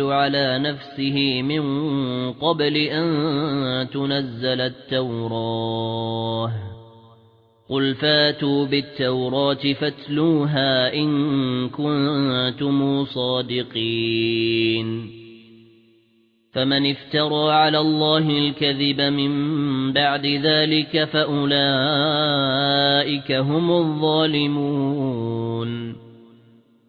على نفسه من قبل أن تنزل التوراة. قل فاتوا بالتوراة فاتلوها إن كنتم صادقين. فمن افترى على الله الكذب من بعد ذلك فأولئك هم الظالمون.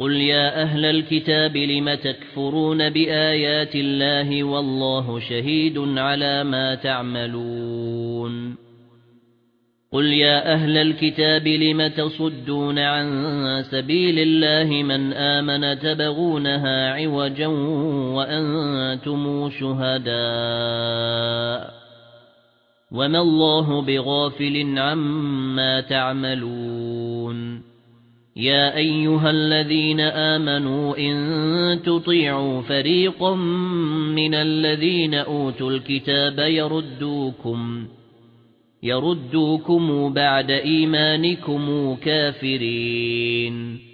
قل يا أهل الكتاب لم تكفرون بآيات الله والله شهيد على ما تعملون قُلْ يَا أَهْلَ الْكِتَابِ لِمَ تَصُدُّونَ عَن سَبِيلِ اللَّهِ مَنْ آمَنَ تَبْغُونَهَا عِوَجًا وَأَنْتُمْ شُهَدَاءُ وَمَا اللَّهُ بِغَافِلٍ عَمَّا تَعْمَلُونَ يَا أَيُّهَا الَّذِينَ آمَنُوا إِن تُطِيعُوا فَرِيقًا مِنَ الَّذِينَ أُوتُوا الْكِتَابَ يَرُدُّوكُمْ يردوكم بعد إيمانكم كافرين.